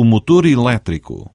o motor elétrico.